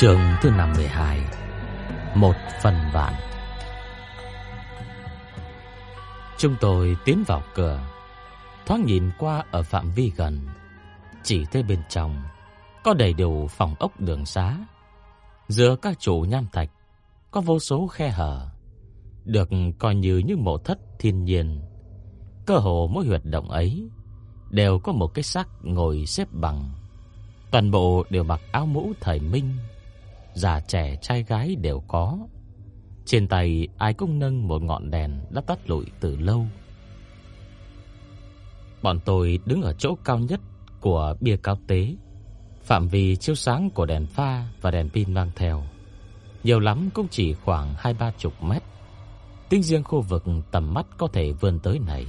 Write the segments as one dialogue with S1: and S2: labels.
S1: Trường thứ năm 12 Một phần vạn. Chúng tôi tiến vào cửa, Thoáng nhìn qua ở phạm vi gần. Chỉ thấy bên trong Có đầy đủ phòng ốc đường xá. Giữa các trụ nham thạch Có vô số khe hở, Được coi như những mộ thất thiên nhiên. Cơ hồ mỗi huyệt động ấy Đều có một cái xác ngồi xếp bằng. Toàn bộ đều mặc áo mũ thời minh già trẻ trai gái đều có. Trên tay ai cũng nâng một ngọn đèn đã tắt lụi từ lâu. Bọn tôi đứng ở chỗ cao nhất của bia cao tế. Phạm vi chiếu sáng của đèn pha và đèn pin mang theo. Nhiều lắm cũng chỉ khoảng hai ba chục mét. Tính riêng khu vực tầm mắt có thể vươn tới này.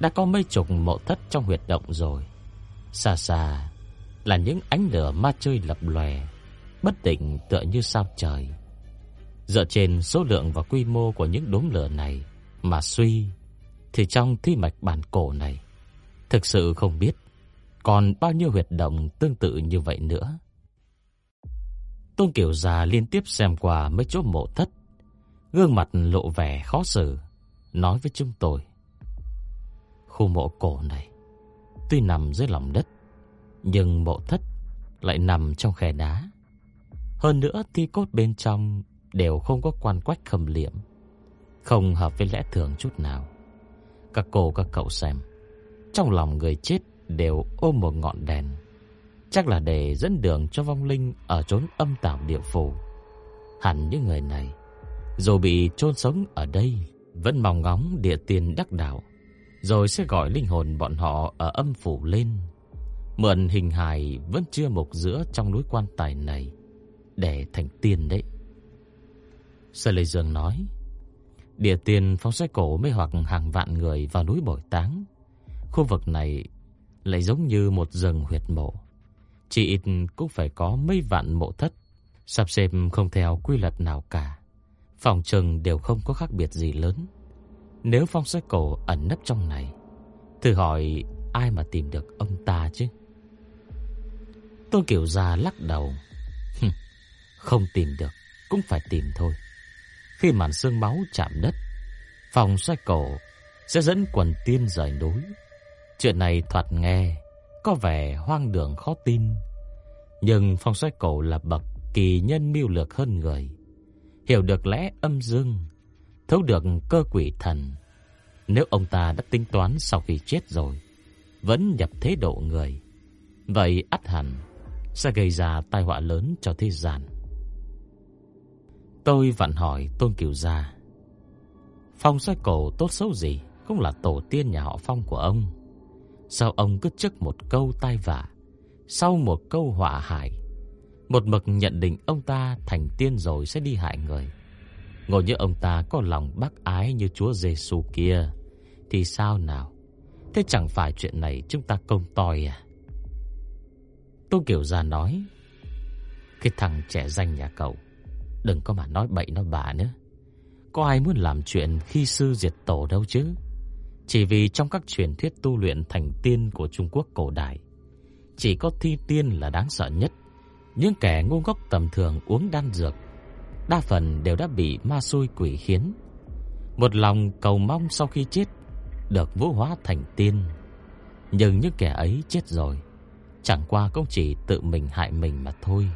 S1: Đã có mấy chục mộ thất trong huyệt động rồi. Xa xa là những ánh lửa ma chơi lập lòe bất định tựa như sao trời. Dựa trên số lượng và quy mô của những đốm lửa này mà suy, thì trong thi mạch bản cổ này, thực sự không biết còn bao nhiêu huyệt động tương tự như vậy nữa. Tôn Kiều già liên tiếp xem qua mấy chỗ mộ thất, gương mặt lộ vẻ khó xử, nói với chúng tôi. Khu mộ cổ này, tuy nằm dưới lòng đất, nhưng mộ thất lại nằm trong khe đá. Hơn nữa thi cốt bên trong đều không có quan quách khâm liệm, không hợp với lẽ thường chút nào. Các cô các cậu xem, trong lòng người chết đều ôm một ngọn đèn, chắc là để dẫn đường cho vong linh ở chốn âm tảo địa phủ. Hẳn những người này dù bị chôn sống ở đây, vẫn mong ngóng địa tiền đắc đạo, rồi sẽ gọi linh hồn bọn họ ở âm phủ lên. Mượn hình hài vẫn chưa mục giữa trong núi quan tài này để thành tiên đấy. Sở Lê Dương nói, địa tiền phong xoay cổ mới hoặc hàng vạn người vào núi bồi táng. Khu vực này lại giống như một rừng huyệt mộ. Chỉ ít cũng phải có mấy vạn mộ thất, sắp xếp không theo quy luật nào cả. Phòng trừng đều không có khác biệt gì lớn. Nếu phong sách cổ ẩn nấp trong này, thử hỏi ai mà tìm được ông ta chứ? Tôn Kiều Gia lắc đầu. Không tìm được, Cũng phải tìm thôi. Khi màn xương máu chạm đất, Phòng xoay cổ Sẽ dẫn quần tiên rời núi. Chuyện này thoạt nghe Có vẻ hoang đường khó tin, Nhưng phong xoay cổ là bậc Kỳ nhân mưu lược hơn người. Hiểu được lẽ âm dương, Thấu được cơ quỷ thần. Nếu ông ta đã tính toán Sau khi chết rồi, Vẫn nhập thế độ người, Vậy ắt hẳn Sẽ gây ra tai họa lớn cho thế gian. Tôi vặn hỏi Tôn Kiều Gia, Phong xoay cổ tốt xấu gì? Cũng là tổ tiên nhà họ Phong của ông. Sao ông cứ trước một câu tai vạ, Sau một câu họa hại? Một mực nhận định ông ta thành tiên rồi sẽ đi hại người. Ngồi như ông ta có lòng bác ái như Chúa Giêsu kia, Thì sao nào? Thế chẳng phải chuyện này chúng ta công tòi à? Tôn Kiều Gia nói, Cái thằng trẻ danh nhà cậu Đừng có mà nói bậy nói bạ nữa. Có ai muốn làm chuyện khi sư diệt tổ đâu chứ? Chỉ vì trong các truyền thuyết tu luyện thành tiên của Trung Quốc cổ đại, Chỉ có thi tiên là đáng sợ nhất. Những kẻ ngu ngốc tầm thường uống đan dược, Đa phần đều đã bị ma xui quỷ khiến. Một lòng cầu mong sau khi chết Được vũ hóa thành tiên. Nhưng những kẻ ấy chết rồi, Chẳng qua cũng chỉ tự mình hại mình mà thôi.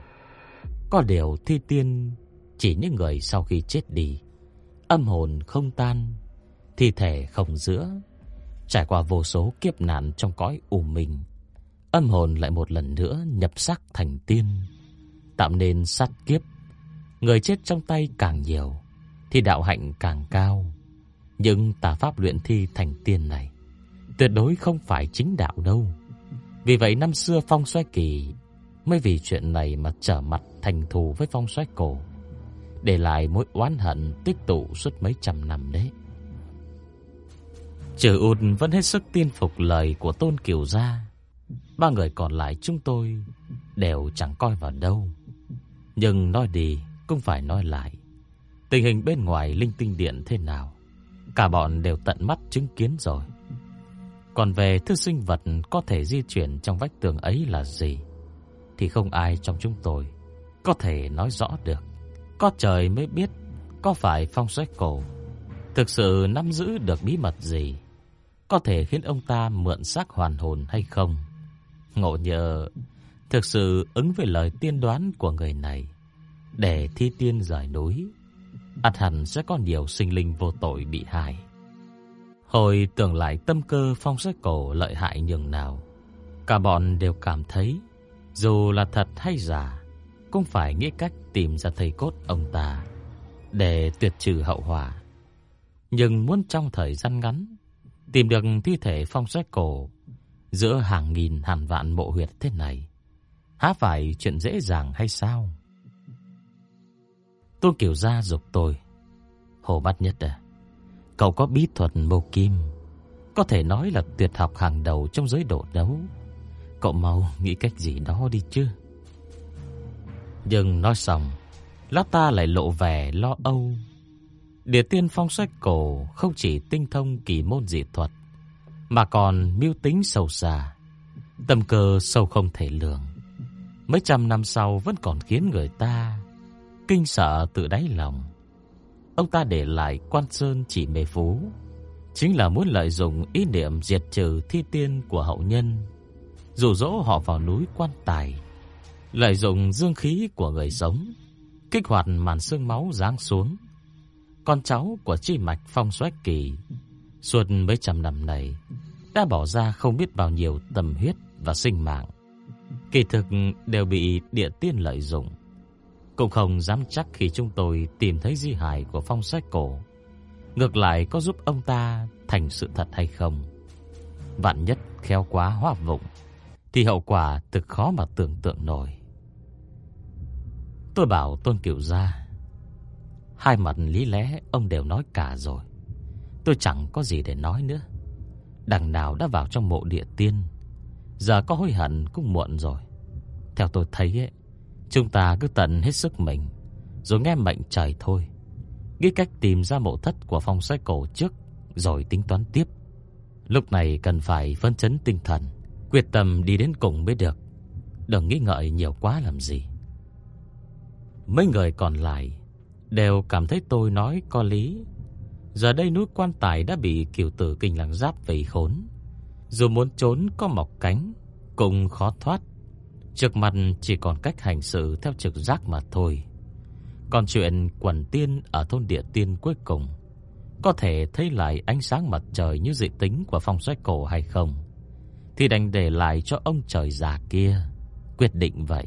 S1: Có điều thi tiên chỉ những người sau khi chết đi, âm hồn không tan, thi thể không giữa, trải qua vô số kiếp nạn trong cõi u minh, âm hồn lại một lần nữa nhập xác thành tiên, tạo nên sát kiếp. Người chết trong tay càng nhiều thì đạo hạnh càng cao. Nhưng tà pháp luyện thi thành tiên này tuyệt đối không phải chính đạo đâu. Vì vậy năm xưa phong xoay kỳ mới vì chuyện này mà trở mặt thành thù với phong soái cổ, để lại mối oán hận tích tụ suốt mấy trăm năm đấy. Trừ út vẫn hết sức tin phục lời của Tôn Kiều Gia. Ba người còn lại chúng tôi đều chẳng coi vào đâu. Nhưng nói đi cũng phải nói lại. Tình hình bên ngoài linh tinh điện thế nào, cả bọn đều tận mắt chứng kiến rồi. Còn về thứ sinh vật có thể di chuyển trong vách tường ấy là gì, thì không ai trong chúng tôi có thể nói rõ được. Có trời mới biết có phải phong sách cổ thực sự nắm giữ được bí mật gì, có thể khiến ông ta mượn xác hoàn hồn hay không. Ngộ nhờ thực sự ứng với lời tiên đoán của người này để thi tiên giải núi, ắt hẳn sẽ có nhiều sinh linh vô tội bị hại. Hồi tưởng lại tâm cơ phong sách cổ lợi hại nhường nào, cả bọn đều cảm thấy dù là thật hay giả, cũng phải nghĩ cách tìm ra thầy cốt ông ta để tuyệt trừ hậu họa. Nhưng muốn trong thời gian ngắn tìm được thi thể phong sách cổ giữa hàng nghìn hàng vạn mộ huyệt thế này, há phải chuyện dễ dàng hay sao? Tôn Kiều Gia dục tôi. Hồ Bát Nhất à, cậu có bí thuật mô kim, có thể nói là tuyệt học hàng đầu trong giới độ đấu. Cậu mau nghĩ cách gì đó đi chứ. Nhưng nói xong, lão ta lại lộ vẻ lo âu. Địa tiên phong sách cổ không chỉ tinh thông kỳ môn dị thuật, mà còn mưu tính sâu xa, tâm cơ sâu không thể lường. Mấy trăm năm sau vẫn còn khiến người ta kinh sợ từ đáy lòng. Ông ta để lại quan sơn chỉ mê phú, chính là muốn lợi dụng ý niệm diệt trừ thi tiên của hậu nhân, dụ dỗ họ vào núi quan tài, lợi dụng dương khí của người sống, kích hoạt màn xương máu giáng xuống. Con cháu của chi mạch phong soái kỳ, suốt mấy trăm năm này, đã bỏ ra không biết bao nhiêu tâm huyết và sinh mạng. Kỳ thực đều bị địa tiên lợi dụng. Cũng không dám chắc khi chúng tôi tìm thấy di hài của phong Soái cổ. Ngược lại có giúp ông ta thành sự thật hay không. Vạn nhất khéo quá hóa vụng, thì hậu quả thực khó mà tưởng tượng nổi. Tôi bảo Tôn Kiều Gia, hai mặt lý lẽ ông đều nói cả rồi. Tôi chẳng có gì để nói nữa. Đằng nào đã vào trong mộ địa tiên, giờ có hối hận cũng muộn rồi. Theo tôi thấy ấy, Chúng ta cứ tận hết sức mình Rồi nghe mệnh trời thôi Nghĩ cách tìm ra mộ thất của phong sách cổ trước Rồi tính toán tiếp Lúc này cần phải phân chấn tinh thần Quyết tâm đi đến cùng mới được Đừng nghĩ ngợi nhiều quá làm gì Mấy người còn lại Đều cảm thấy tôi nói có lý Giờ đây núi quan tài đã bị kiều tử kinh lăng giáp vây khốn Dù muốn trốn có mọc cánh Cũng khó thoát Trước mặt chỉ còn cách hành sự theo trực giác mà thôi. Còn chuyện quần tiên ở thôn địa tiên cuối cùng, có thể thấy lại ánh sáng mặt trời như dự tính của phong xoay cổ hay không, thì đành để lại cho ông trời già kia quyết định vậy.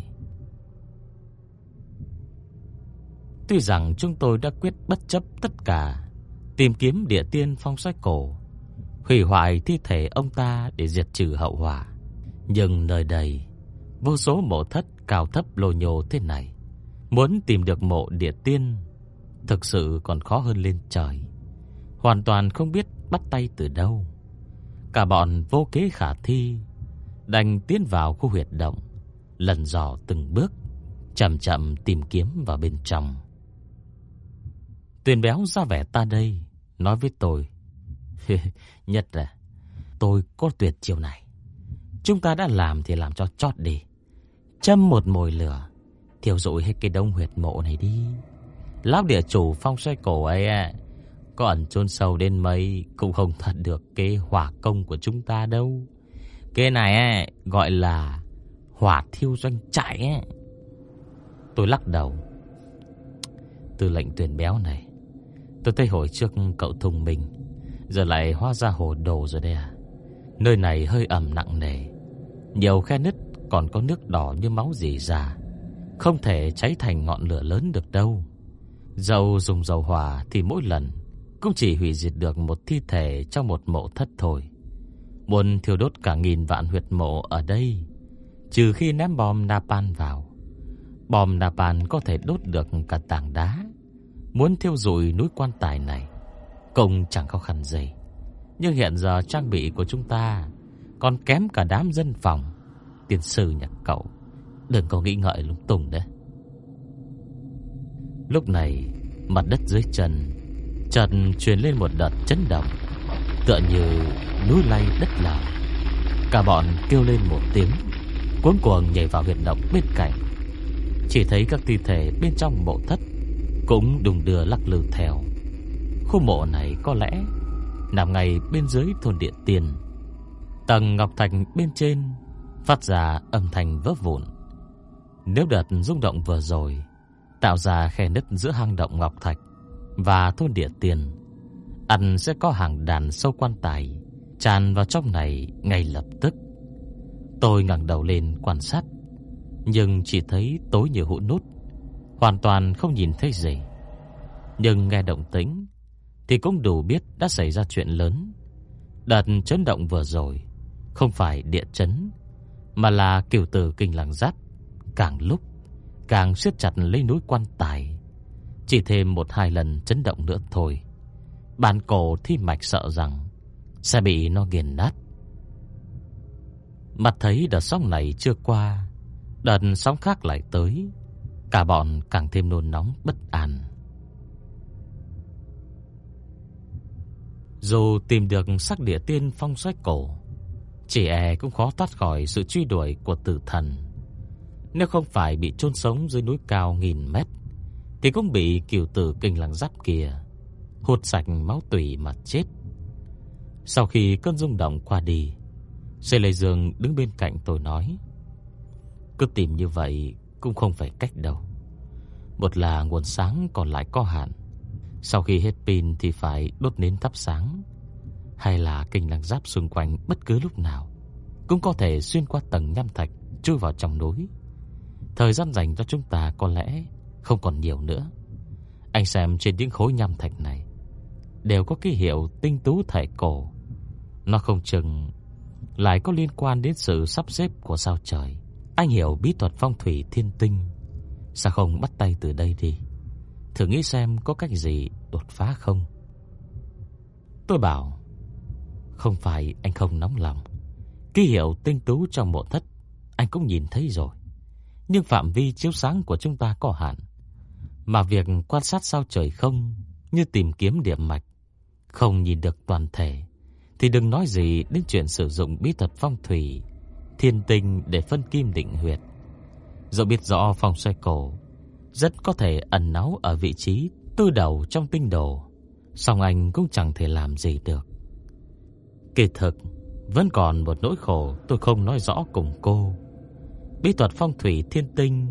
S1: Tuy rằng chúng tôi đã quyết bất chấp tất cả, tìm kiếm địa tiên phong xoay cổ, hủy hoại thi thể ông ta để diệt trừ hậu họa, nhưng nơi đây Vô số mộ thất cao thấp lồ nhồ thế này, muốn tìm được mộ địa tiên thực sự còn khó hơn lên trời. Hoàn toàn không biết bắt tay từ đâu. Cả bọn vô kế khả thi, đành tiến vào khu huyệt động, lần dò từng bước, chậm chậm tìm kiếm vào bên trong. Tuyền béo ra vẻ ta đây, nói với tôi. Nhất là, tôi có tuyệt chiều này. Chúng ta đã làm thì làm cho chót đi. Châm một mồi lửa, thiêu rụi hết cái đông huyệt mộ này đi. Lão địa chủ phong xoay cổ ấy à, có ẩn chôn sâu đến mấy cũng không thật được cái hỏa công của chúng ta đâu. Cái này ấy, gọi là hỏa thiêu doanh trại ấy. Tôi lắc đầu. Từ lệnh tuyển béo này, tôi thấy hồi trước cậu thông minh, giờ lại hóa ra hồ đồ rồi đây à. Nơi này hơi ẩm nặng nề, nhiều khe nứt còn có nước đỏ như máu dì ra, không thể cháy thành ngọn lửa lớn được đâu. Dầu dùng dầu hỏa thì mỗi lần cũng chỉ hủy diệt được một thi thể trong một mộ thất thôi. Muốn thiêu đốt cả nghìn vạn huyệt mộ ở đây Trừ khi ném bom napalm vào Bom napalm có thể đốt được cả tảng đá Muốn thiêu rụi núi quan tài này. Cũng chẳng khó khăn gì. Nhưng hiện giờ trang bị của chúng ta Còn kém cả đám dân phòng. Tiên sư nhạc cậu, Đừng có nghĩ ngợi lung tung đấy Lúc này, Mặt đất dưới chân Chợt truyền lên một đợt chấn động, Tựa như núi lay đất lở. Cả bọn kêu lên một tiếng Cuốn cuồng nhảy vào huyệt động bên cạnh. Chỉ thấy các thi thể bên trong mộ thất cũng đùng đưa lắc lư theo. Khu mộ này có lẽ Nằm ngay bên dưới thôn địa tiền. Tầng ngọc thạch bên trên Phát ra âm thanh vỡ vụn. Nếu đợt rung động vừa rồi Tạo ra khe nứt giữa hang động ngọc thạch Và thôn địa tiền Ăn sẽ có hàng đàn sâu quan tài Tràn vào trong này ngay lập tức. Tôi ngẩng đầu lên quan sát, Nhưng chỉ thấy tối như hũ nút. Hoàn toàn không nhìn thấy gì. Nhưng nghe động tĩnh, Thì cũng đủ biết đã xảy ra chuyện lớn. Đợt chấn động vừa rồi Không phải địa chấn, Mà là kiểu tử kinh làng giáp. Càng lúc, Càng siết chặt lấy núi quan tài. Chỉ thêm một hai lần chấn động nữa thôi, bản cổ thi mạch sợ rằng Sẽ bị nó nghiền nát. Mặt thấy đợt sóng này chưa qua, Đợt sóng khác lại tới. Cả bọn càng thêm nôn nóng, bất an. Dù tìm được sắc địa tiên phong xoay cổ, Chỉ e cũng khó thoát khỏi sự truy đuổi của tử thần. Nếu không phải bị chôn sống dưới núi cao nghìn mét, Thì cũng bị kiều tử kinh lăng giáp kia Hút sạch máu tủy mà chết. Sau khi cơn rung động qua đi, Sê Lê Dương đứng bên cạnh tôi nói, Cứ tìm như vậy cũng không phải cách đâu. Một là nguồn sáng còn lại có hạn. Sau khi hết pin Thì phải đốt nến thắp sáng. Hay là kinh lăng giáp xung quanh Bất cứ lúc nào Cũng có thể xuyên qua tầng nham thạch Chui vào trong núi. Thời gian dành cho chúng ta có lẽ Không còn nhiều nữa. Anh xem trên những khối nham thạch này, Đều có ký hiệu tinh tú thể cổ. Nó không chừng lại có liên quan đến sự sắp xếp của sao trời. Anh hiểu bí thuật phong thủy thiên tinh, sao không bắt tay từ đây đi? Thử nghĩ xem có cách gì đột phá không? Tôi bảo, không phải anh không nóng lòng. Ký hiệu tinh tú trong mộ thất anh cũng nhìn thấy rồi. Nhưng phạm vi chiếu sáng của chúng ta có hạn. Mà việc quan sát sao trời không như tìm kiếm điểm mạch, không nhìn được toàn thể thì đừng nói gì đến chuyện sử dụng bí thuật phong thủy, thiên tinh để phân kim định huyệt. Dẫu biết rõ phong xoay cổ, rất có thể ẩn náu ở vị trí tư đầu trong tinh đồ, song anh cũng chẳng thể làm gì được. Kỳ thực, vẫn còn một nỗi khổ tôi không nói rõ cùng cô. Bí thuật phong thủy thiên tinh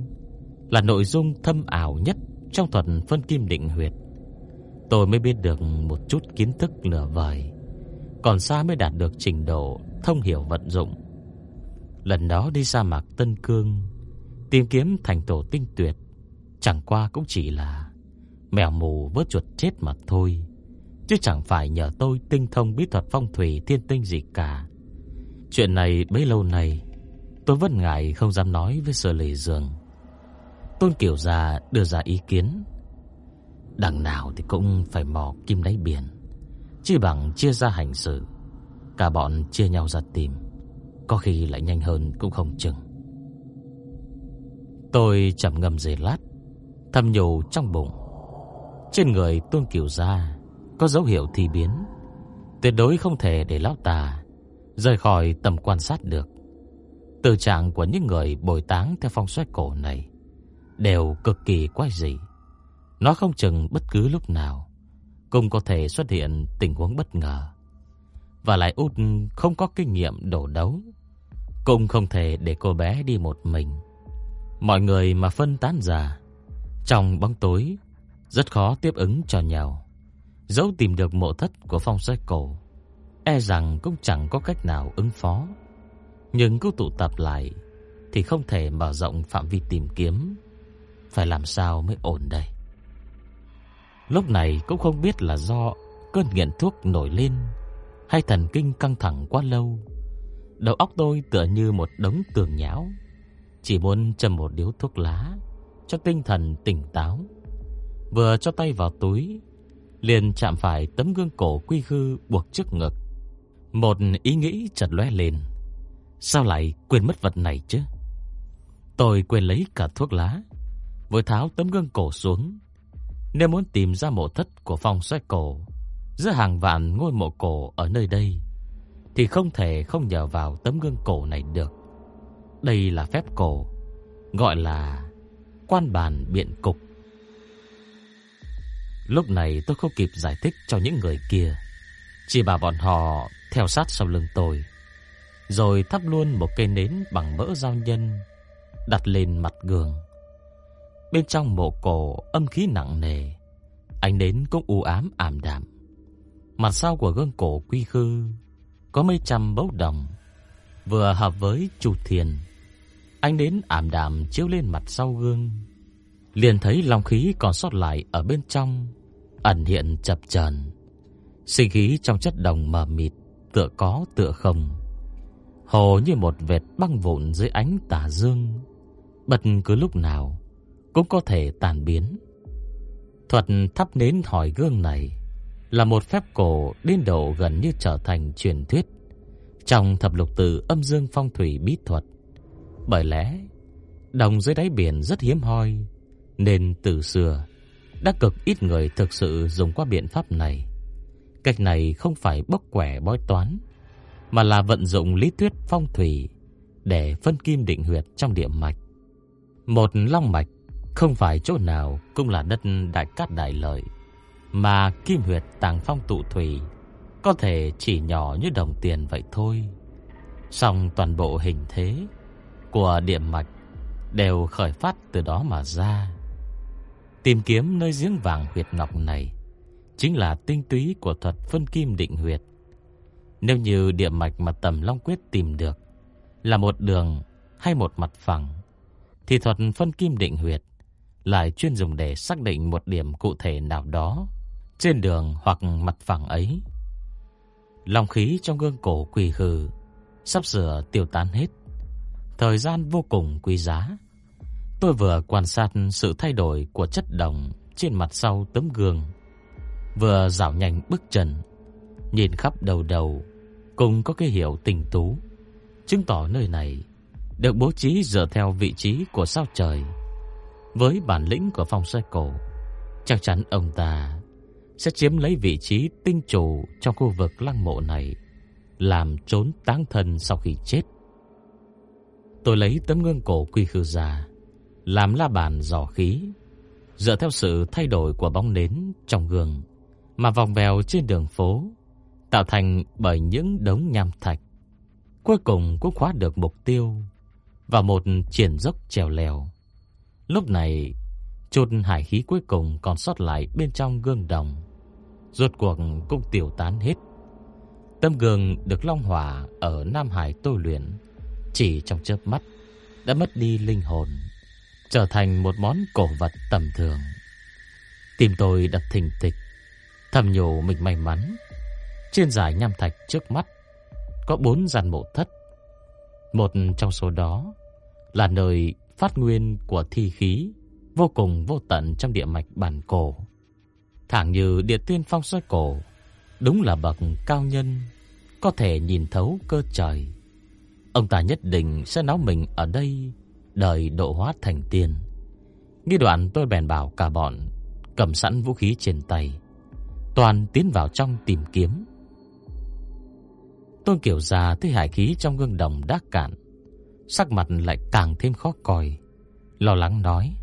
S1: là nội dung thâm ảo nhất trong thuật phân kim định huyệt. Tôi mới biết được một chút kiến thức nửa vời còn xa mới đạt được trình độ thông hiểu vận dụng. Lần đó đi sa mạc Tân Cương, tìm kiếm thành tổ tinh tuyệt, chẳng qua cũng chỉ là mèo mù vớt chuột chết mà thôi, chứ chẳng phải nhờ tôi tinh thông bí thuật phong thủy thiên tinh gì cả. Chuyện này bấy lâu này, tôi vẫn ngại không dám nói với Sở Lệ Dương. Tôn Kiều già đưa ra ý kiến, đằng nào thì cũng phải mò kim đáy biển. Chỉ bằng chia ra hành sự Cả bọn chia nhau ra tìm có khi lại nhanh hơn cũng không chừng Tôi chậm ngâm dề lát, Thầm nhủ trong bụng Trên người Tôn Kiều Gia Có dấu hiệu thi biến, Tuyệt đối không thể để lão tà Rời khỏi tầm quan sát được Từ trạng của những người bồi táng Theo phong xoay cổ này Đều cực kỳ quái dị Nó không chừng bất cứ lúc nào cũng có thể xuất hiện tình huống bất ngờ. Và lại út không có kinh nghiệm đổ đấu. Cũng không thể để cô bé đi một mình. Mọi người mà phân tán ra. Trong bóng tối, rất khó tiếp ứng cho nhau. Dẫu tìm được mộ thất của phong sách cổ, e rằng cũng chẳng có cách nào ứng phó. Nhưng cứ tụ tập lại, thì không thể mở rộng phạm vi tìm kiếm. Phải làm sao mới ổn đây? Lúc này cũng không biết là do cơn nghiện thuốc nổi lên hay thần kinh căng thẳng quá lâu. Đầu óc tôi tựa như một đống tường nhão, Chỉ muốn châm một điếu thuốc lá Cho tinh thần tỉnh táo. Vừa cho tay vào túi Liền chạm phải tấm gương cổ quy khư buộc trước ngực. Một ý nghĩ chợt lóe lên. Sao lại quên mất vật này chứ? Tôi quên lấy cả thuốc lá Vừa tháo tấm gương cổ xuống. Nếu muốn tìm ra mộ thất của phòng xoay cổ Giữa hàng vạn ngôi mộ cổ ở nơi đây thì không thể không nhờ vào tấm gương cổ này được. Đây là phép cổ, Gọi là quan bàn biện cục. Lúc này tôi không kịp giải thích cho những người kia, Chỉ bảo bọn họ theo sát sau lưng tôi, Rồi thắp luôn một cây nến bằng mỡ giao nhân, Đặt lên mặt gương Bên trong mộ cổ âm khí nặng nề, Ánh nến cũng u ám ảm đạm. Mặt sau của gương cổ quy khư có mấy trăm bấu đồng. Vừa hợp với chu thiền, anh đến ảm đạm chiếu lên mặt sau gương. Liền thấy long khí còn sót lại ở bên trong, Ẩn hiện chập chờn. Sinh khí trong chất đồng mờ mịt, Tựa có tựa không. Hồ như một vệt băng vụn dưới ánh tà dương. Bất cứ lúc nào Cũng có thể tàn biến. Thuật thắp nến hỏi gương này là một phép cổ Đến độ gần như trở thành truyền thuyết Trong thập lục tự âm dương phong thủy bí thuật. Bởi lẽ, Đồng dưới đáy biển rất hiếm hoi, Nên từ xưa Đã cực ít người thực sự dùng qua biện pháp này. Cách này không phải bốc quẻ bói toán, Mà là vận dụng lý thuyết phong thủy Để phân kim định huyệt trong địa mạch. Một long mạch không phải chỗ nào cũng là đất đại cát đại lợi. Mà kim huyệt tàng phong tụ thủy, Có thể chỉ nhỏ như đồng tiền vậy thôi. Xong toàn bộ hình thế Của điểm mạch Đều khởi phát từ đó mà ra. Tìm kiếm nơi giếng vàng huyệt ngọc này Chính là tinh túy của thuật phân kim định huyệt. Nếu như điểm mạch mà tầm Long Quyết tìm được Là một đường hay một mặt phẳng, Thì thuật phân kim định huyệt Lại chuyên dùng để xác định một điểm cụ thể nào đó. Trên đường hoặc mặt phẳng ấy. Long khí trong gương cổ quỳ hừ Sắp sửa tiêu tán hết. Thời gian vô cùng quý giá. Tôi vừa quan sát sự thay đổi của chất đồng trên mặt sau tấm gương, vừa dạo nhanh bước chân, nhìn khắp đầu đầu, cùng có cái hiểu tình tú, chứng tỏ nơi này được bố trí dựa theo vị trí của sao trời. Với bản lĩnh của phong xoay cổ, chắc chắn ông ta sẽ chiếm lấy vị trí tinh chủ trong khu vực lăng mộ này, làm trốn táng thân sau khi chết. Tôi lấy tấm gương cổ quy khư ra, làm la bàn dò khí, dựa theo sự thay đổi của bóng nến trong gương mà vòng vèo trên đường phố, tạo thành bởi những đống nham thạch. Cuối cùng cũng khóa được mục tiêu và một triển dốc trèo lèo. Lúc này, chút hải khí cuối cùng còn sót lại bên trong gương đồng, rốt cuộc cũng tiểu tán hết. Tâm gương được long hỏa ở Nam Hải tôi luyện, chỉ trong chớp mắt đã mất đi linh hồn trở thành một món cổ vật tầm thường. Tim tôi đập thình thịch, thầm nhủ mình may mắn. Trên giải nham thạch trước mắt có bốn gian mộ thất. Một trong số đó là nơi phát nguyên của thi khí vô cùng vô tận trong địa mạch bản cổ. Thẳng như địa tiên phong xoay cổ, đúng là bậc cao nhân, có thể nhìn thấu cơ trời. Ông ta nhất định sẽ náo mình ở đây đời độ hóa thành tiên. Nghi đoạn tôi bèn bảo cả bọn cầm sẵn vũ khí trên tay, toàn tiến vào trong tìm kiếm. Tôn Kiểu già thấy hải khí trong gương đồng đã cạn, sắc mặt lại càng thêm khó coi, lo lắng nói: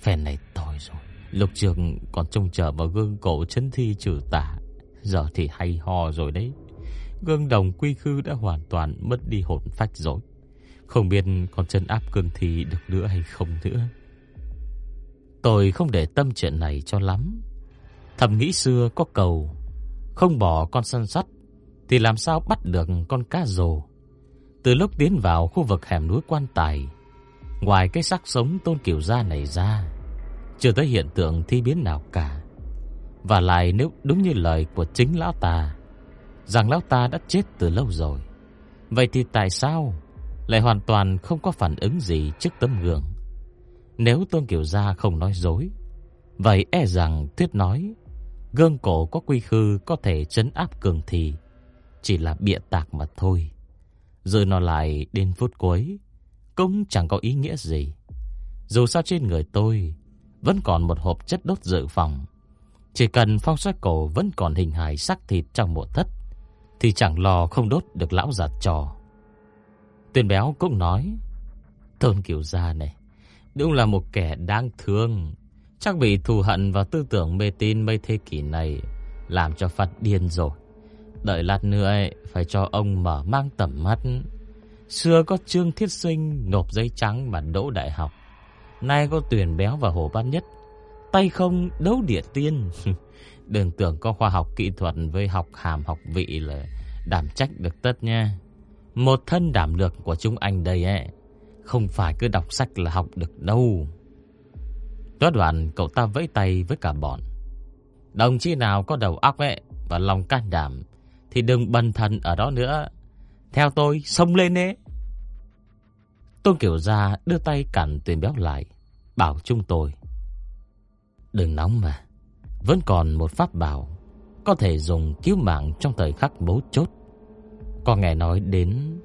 S1: "Phen này tồi rồi, lục trường còn trông chờ vào gương cổ chân thi trừ tả giờ thì hay ho rồi đấy." Gương đồng quy khư đã hoàn toàn mất đi hồn phách rồi. Không biết còn chân áp cương thi được nữa hay không nữa Tôi không để tâm chuyện này cho lắm Thầm nghĩ xưa có cầu, Không bỏ con săn sắt Thì làm sao bắt được con cá rồ Từ lúc tiến vào khu vực hẻm núi quan tài, Ngoài cái xác sống tôn kiểu gia này ra chưa tới hiện tượng thi biến nào cả Và lại nếu đúng như lời của chính lão ta Rằng lão ta đã chết từ lâu rồi Vậy thì tại sao lại hoàn toàn không có phản ứng gì trước tấm gương. Nếu Tôn Kiều Gia không nói dối, vậy e rằng thuyết nói gương cổ có quy khư có thể chấn áp cường thì chỉ là bịa tạc mà thôi. Rồi nó lại đến phút cuối cũng chẳng có ý nghĩa gì. Dù sao trên người tôi vẫn còn một hộp chất đốt dự phòng. Chỉ cần phong xoay cổ vẫn còn hình hài sắc thịt trong mộ thất, thì chẳng lo không đốt được lão già trò. Tuyên béo cũng nói, Tôn Kiều Gia này, đúng là một kẻ đáng thương. Chắc bị thù hận và tư tưởng mê tín mấy thế kỷ này làm cho phát điên rồi. Đợi lát nữa ấy, phải cho ông mở mang tầm mắt. Xưa có Trương Thiết Sinh nộp giấy trắng mà đỗ đại học. Nay có tuyển béo và hồ bát nhất. Tay không đấu địa tiên. Đừng tưởng có khoa học kỹ thuật với học hàm học vị là đảm trách được tất nha. Một thân đảm lược của chúng anh đây ấy. Không phải cứ đọc sách là học được đâu. Đó đoạn cậu ta vẫy tay với cả bọn. Đồng chí nào có đầu óc ấy và lòng can đảm thì đừng bần thần ở đó nữa. Theo tôi, xông lên ấy Tôn Kiểu Gia đưa tay cản tuyển béo lại, bảo chúng tôi. Đừng nóng mà, vẫn còn một pháp bảo có thể dùng cứu mạng trong thời khắc bấu chốt. Có nghe nói đến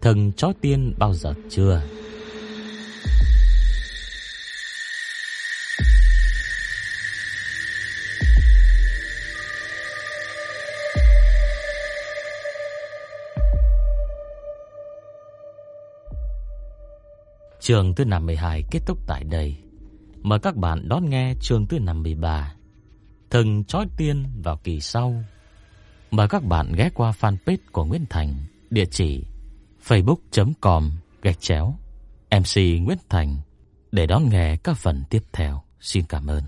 S1: thần chó tiên bao giờ chưa? Trường thứ 52 kết thúc tại đây. Mời các bạn đón nghe trường thứ 53. Thần chói tiên vào kỳ sau. Mời các bạn ghé qua fanpage của Nguyễn Thành, địa chỉ facebook.com gạch chéo MC Nguyễn Thành để đón nghe các phần tiếp theo. Xin cảm ơn.